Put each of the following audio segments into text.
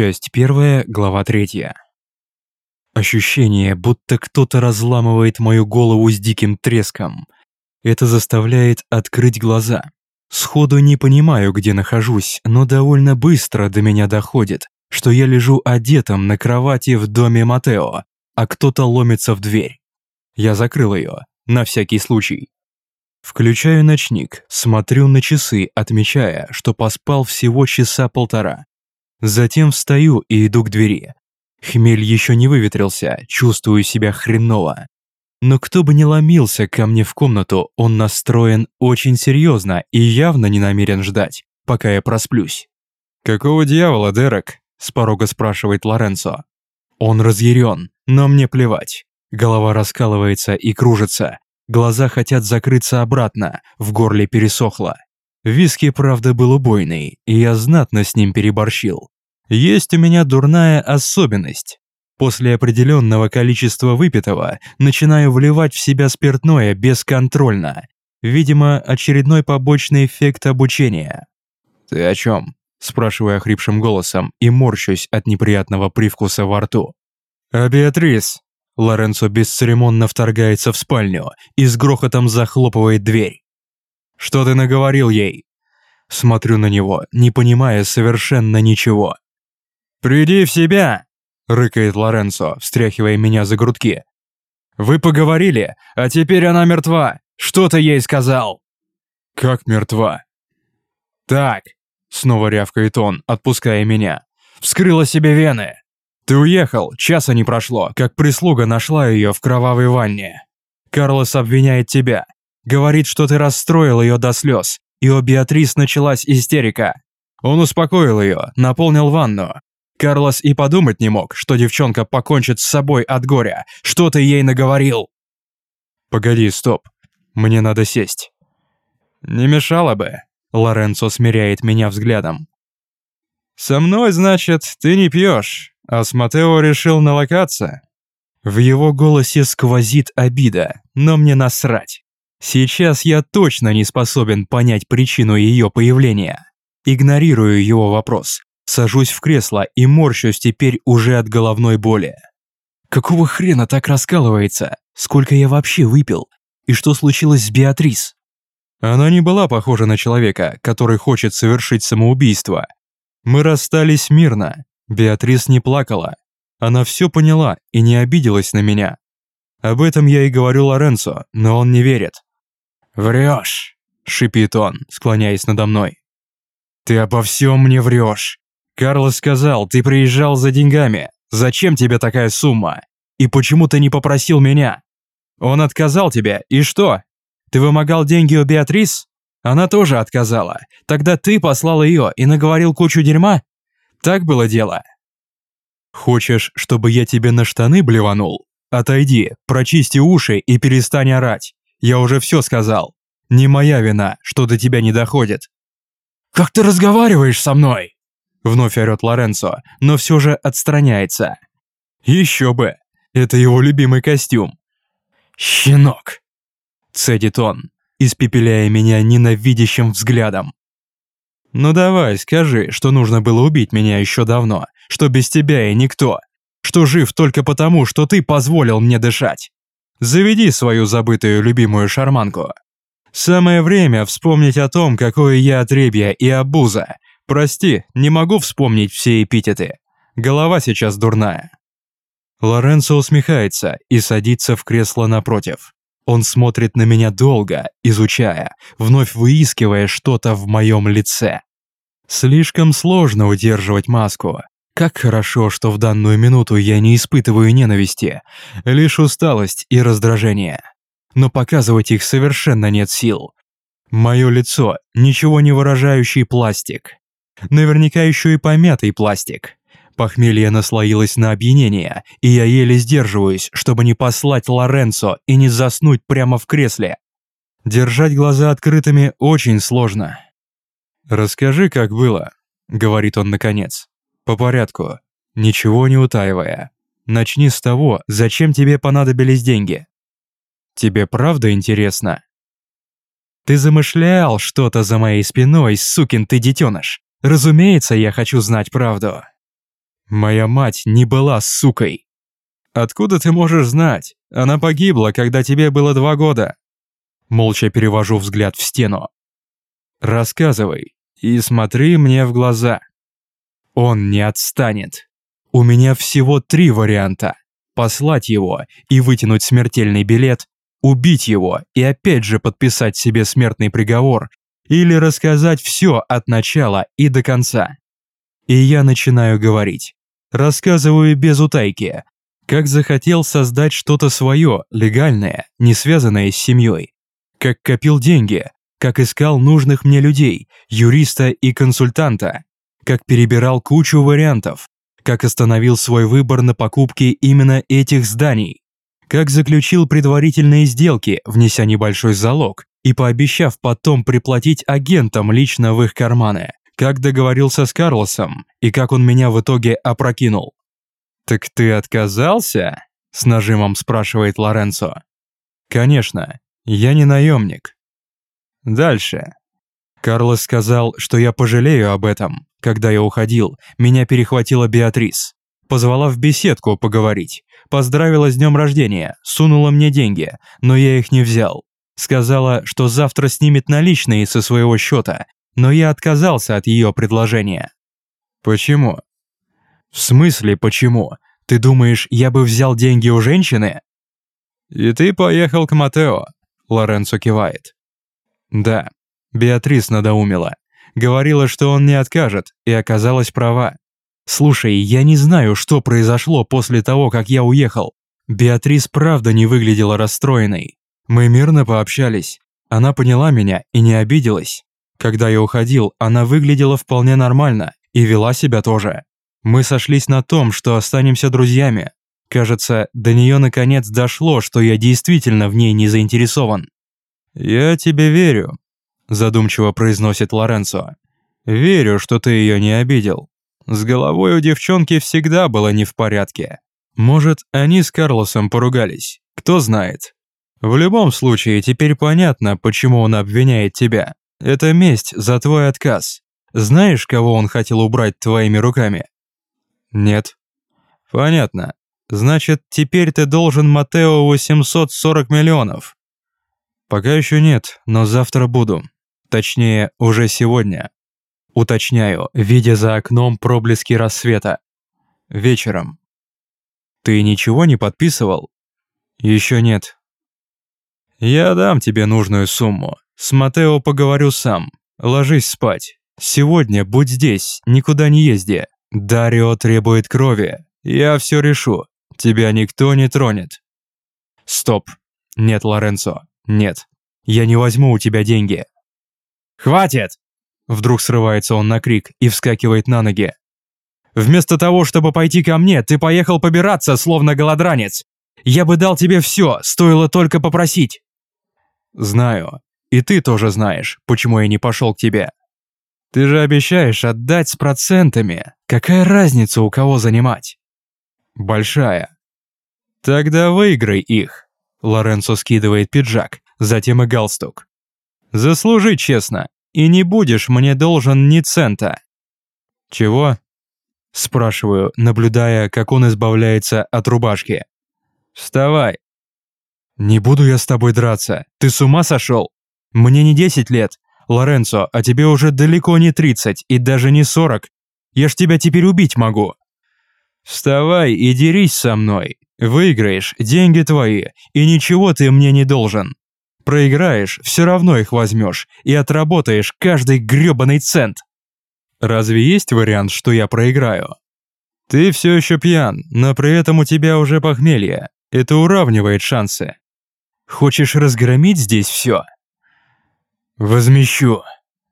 Часть первая, глава третья. Ощущение, будто кто-то разламывает мою голову с диким треском. Это заставляет открыть глаза. Сходу не понимаю, где нахожусь, но довольно быстро до меня доходит, что я лежу одетым на кровати в доме Матео, а кто-то ломится в дверь. Я закрыл ее, на всякий случай. Включаю ночник, смотрю на часы, отмечая, что поспал всего часа полтора. Затем встаю и иду к двери. Хмель еще не выветрился, чувствую себя хреново. Но кто бы ни ломился ко мне в комнату, он настроен очень серьезно и явно не намерен ждать, пока я просплюсь. «Какого дьявола, Дерек?» – с порога спрашивает Лоренцо. Он разъярен, но мне плевать. Голова раскалывается и кружится. Глаза хотят закрыться обратно, в горле пересохло. Виски, правда, был убойный, и я знатно с ним переборщил. Есть у меня дурная особенность. После определенного количества выпитого начинаю вливать в себя спиртное бесконтрольно. Видимо, очередной побочный эффект обучения. «Ты о чем?» – спрашиваю охрипшим голосом и морщусь от неприятного привкуса во рту. «А Беатрис?» Лоренцо бесцеремонно вторгается в спальню и с грохотом захлопывает дверь. «Что ты наговорил ей?» Смотрю на него, не понимая совершенно ничего. «Приди в себя!» рыкает Лоренцо, встряхивая меня за грудки. «Вы поговорили, а теперь она мертва. Что ты ей сказал?» «Как мертва?» «Так», — снова рявкает он, отпуская меня. «Вскрыла себе вены. Ты уехал, часа не прошло, как прислуга нашла ее в кровавой ванне. Карлос обвиняет тебя. Говорит, что ты расстроил ее до слез, и у Беатрис началась истерика. Он успокоил ее, наполнил ванну, Карлос и подумать не мог, что девчонка покончит с собой от горя. Что ты ей наговорил? Погоди, стоп. Мне надо сесть. Не мешало бы. Лоренцо смиряет меня взглядом. Со мной, значит, ты не пьешь, а с Матео решил налокаться? В его голосе сквозит обида, но мне насрать. Сейчас я точно не способен понять причину ее появления. Игнорирую его вопрос, Сажусь в кресло и морщусь теперь уже от головной боли. Какого хрена так раскалывается? Сколько я вообще выпил? И что случилось с Беатрис? Она не была похожа на человека, который хочет совершить самоубийство. Мы расстались мирно. Беатрис не плакала. Она все поняла и не обиделась на меня. Об этом я и говорю Лоренцо, но он не верит. «Врешь!» – шипит он, склоняясь надо мной. «Ты обо всем мне врешь. Карлос сказал, ты приезжал за деньгами. Зачем тебе такая сумма? И почему ты не попросил меня? Он отказал тебе, и что? Ты вымогал деньги у Беатрис? Она тоже отказала. Тогда ты послал ее и наговорил кучу дерьма? Так было дело. Хочешь, чтобы я тебе на штаны блеванул? Отойди, прочисти уши и перестань орать. Я уже все сказал. Не моя вина, что до тебя не доходит. Как ты разговариваешь со мной? Вновь орёт Лоренцо, но все же отстраняется. Еще бы, это его любимый костюм. «Щенок!» – цедит он, испепеляя меня ненавидящим взглядом. «Ну давай, скажи, что нужно было убить меня еще давно, что без тебя и никто, что жив только потому, что ты позволил мне дышать. Заведи свою забытую любимую шарманку. Самое время вспомнить о том, какое я отребье и обуза, Прости, не могу вспомнить все эпитеты. Голова сейчас дурная. Лоренцо усмехается и садится в кресло напротив. Он смотрит на меня долго, изучая, вновь выискивая что-то в моем лице. Слишком сложно удерживать маску. Как хорошо, что в данную минуту я не испытываю ненависти, лишь усталость и раздражение. Но показывать их совершенно нет сил. Мое лицо – ничего не выражающий пластик. Наверняка еще и помятый пластик. Похмелье наслоилось на опьянение, и я еле сдерживаюсь, чтобы не послать Лоренцо и не заснуть прямо в кресле. Держать глаза открытыми очень сложно. «Расскажи, как было», — говорит он наконец. «По порядку, ничего не утаивая. Начни с того, зачем тебе понадобились деньги. Тебе правда интересно?» «Ты замышлял что-то за моей спиной, сукин ты детеныш. Разумеется, я хочу знать правду. Моя мать не была сукой. Откуда ты можешь знать? Она погибла, когда тебе было два года. Молча перевожу взгляд в стену. Рассказывай и смотри мне в глаза. Он не отстанет. У меня всего три варианта. Послать его и вытянуть смертельный билет, убить его и опять же подписать себе смертный приговор, или рассказать все от начала и до конца. И я начинаю говорить. Рассказываю без утайки, как захотел создать что-то свое, легальное, не связанное с семьей. Как копил деньги, как искал нужных мне людей, юриста и консультанта, как перебирал кучу вариантов, как остановил свой выбор на покупке именно этих зданий, как заключил предварительные сделки, внеся небольшой залог и пообещав потом приплатить агентам лично в их карманы, как договорился с Карлосом и как он меня в итоге опрокинул. «Так ты отказался?» – с нажимом спрашивает Лоренцо. «Конечно, я не наемник». Дальше. Карлос сказал, что я пожалею об этом. Когда я уходил, меня перехватила Беатрис. Позвала в беседку поговорить. Поздравила с днем рождения, сунула мне деньги, но я их не взял. Сказала, что завтра снимет наличные со своего счета, но я отказался от ее предложения. Почему? В смысле почему? Ты думаешь, я бы взял деньги у женщины? И ты поехал к Матео, Лоренцо кивает. Да, Беатрис надоумила. Говорила, что он не откажет, и оказалась права. Слушай, я не знаю, что произошло после того, как я уехал. Беатрис правда не выглядела расстроенной. Мы мирно пообщались. Она поняла меня и не обиделась. Когда я уходил, она выглядела вполне нормально и вела себя тоже. Мы сошлись на том, что останемся друзьями. Кажется, до нее наконец дошло, что я действительно в ней не заинтересован. «Я тебе верю», задумчиво произносит Лоренцо. «Верю, что ты ее не обидел. С головой у девчонки всегда было не в порядке. Может, они с Карлосом поругались, кто знает. В любом случае, теперь понятно, почему он обвиняет тебя. Это месть за твой отказ. Знаешь, кого он хотел убрать твоими руками?» «Нет». «Понятно. Значит, теперь ты должен Матео 840 миллионов». «Пока еще нет, но завтра буду. Точнее, уже сегодня. Уточняю, видя за окном проблески рассвета. Вечером. Ты ничего не подписывал? Еще нет. Я дам тебе нужную сумму. С Матео поговорю сам. Ложись спать. Сегодня будь здесь, никуда не езди. Дарио требует крови. Я все решу. Тебя никто не тронет. Стоп. Нет, Лоренцо. Нет. Я не возьму у тебя деньги. «Хватит!» Вдруг срывается он на крик и вскакивает на ноги. «Вместо того, чтобы пойти ко мне, ты поехал побираться, словно голодранец. Я бы дал тебе все, стоило только попросить». «Знаю. И ты тоже знаешь, почему я не пошел к тебе. Ты же обещаешь отдать с процентами. Какая разница, у кого занимать?» «Большая». «Тогда выиграй их». Лоренцо скидывает пиджак, затем и галстук. Заслужи честно, и не будешь мне должен ни цента». «Чего?» – спрашиваю, наблюдая, как он избавляется от рубашки. «Вставай». «Не буду я с тобой драться. Ты с ума сошел? Мне не 10 лет. Лоренцо, а тебе уже далеко не 30 и даже не 40. Я ж тебя теперь убить могу». «Вставай и дерись со мной. Выиграешь, деньги твои, и ничего ты мне не должен. Проиграешь, все равно их возьмешь и отработаешь каждый грёбаный цент. Разве есть вариант, что я проиграю? Ты все еще пьян, но при этом у тебя уже похмелье. Это уравнивает шансы. Хочешь разгромить здесь все? Возмещу,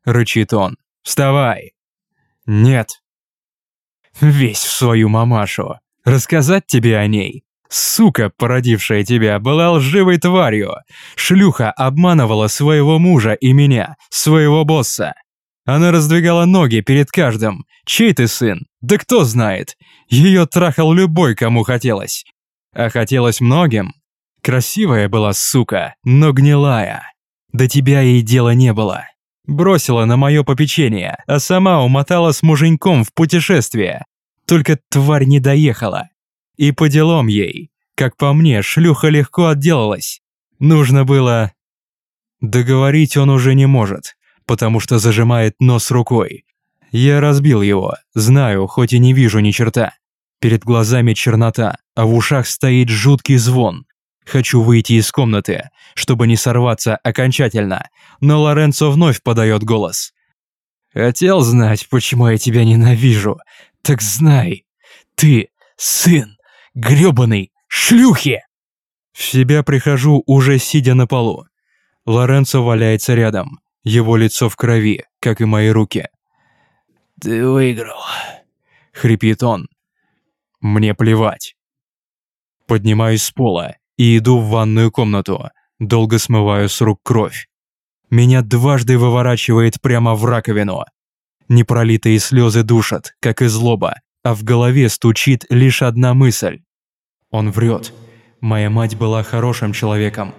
рычит он. Вставай. Нет. Весь в свою мамашу. Рассказать тебе о ней? Сука, породившая тебя, была лживой тварью. Шлюха обманывала своего мужа и меня, своего босса. Она раздвигала ноги перед каждым. Чей ты сын? Да кто знает. Ее трахал любой, кому хотелось. А хотелось многим. Красивая была сука, но гнилая. До тебя ей дела не было. Бросила на мое попечение, а сама умотала с муженьком в путешествие. Только тварь не доехала. И по делам ей. Как по мне, шлюха легко отделалась. Нужно было... Договорить он уже не может, потому что зажимает нос рукой. Я разбил его, знаю, хоть и не вижу ни черта. Перед глазами чернота, а в ушах стоит жуткий звон. Хочу выйти из комнаты, чтобы не сорваться окончательно, но Лоренцо вновь подает голос. «Хотел знать, почему я тебя ненавижу? Так знай, ты сын грёбаный шлюхи!» В себя прихожу, уже сидя на полу. Лоренцо валяется рядом, его лицо в крови, как и мои руки. «Ты выиграл», — хрипит он. Мне плевать. Поднимаюсь с пола и иду в ванную комнату, долго смываю с рук кровь. Меня дважды выворачивает прямо в раковину. Непролитые слезы душат, как и злоба, а в голове стучит лишь одна мысль. Он врет. Моя мать была хорошим человеком,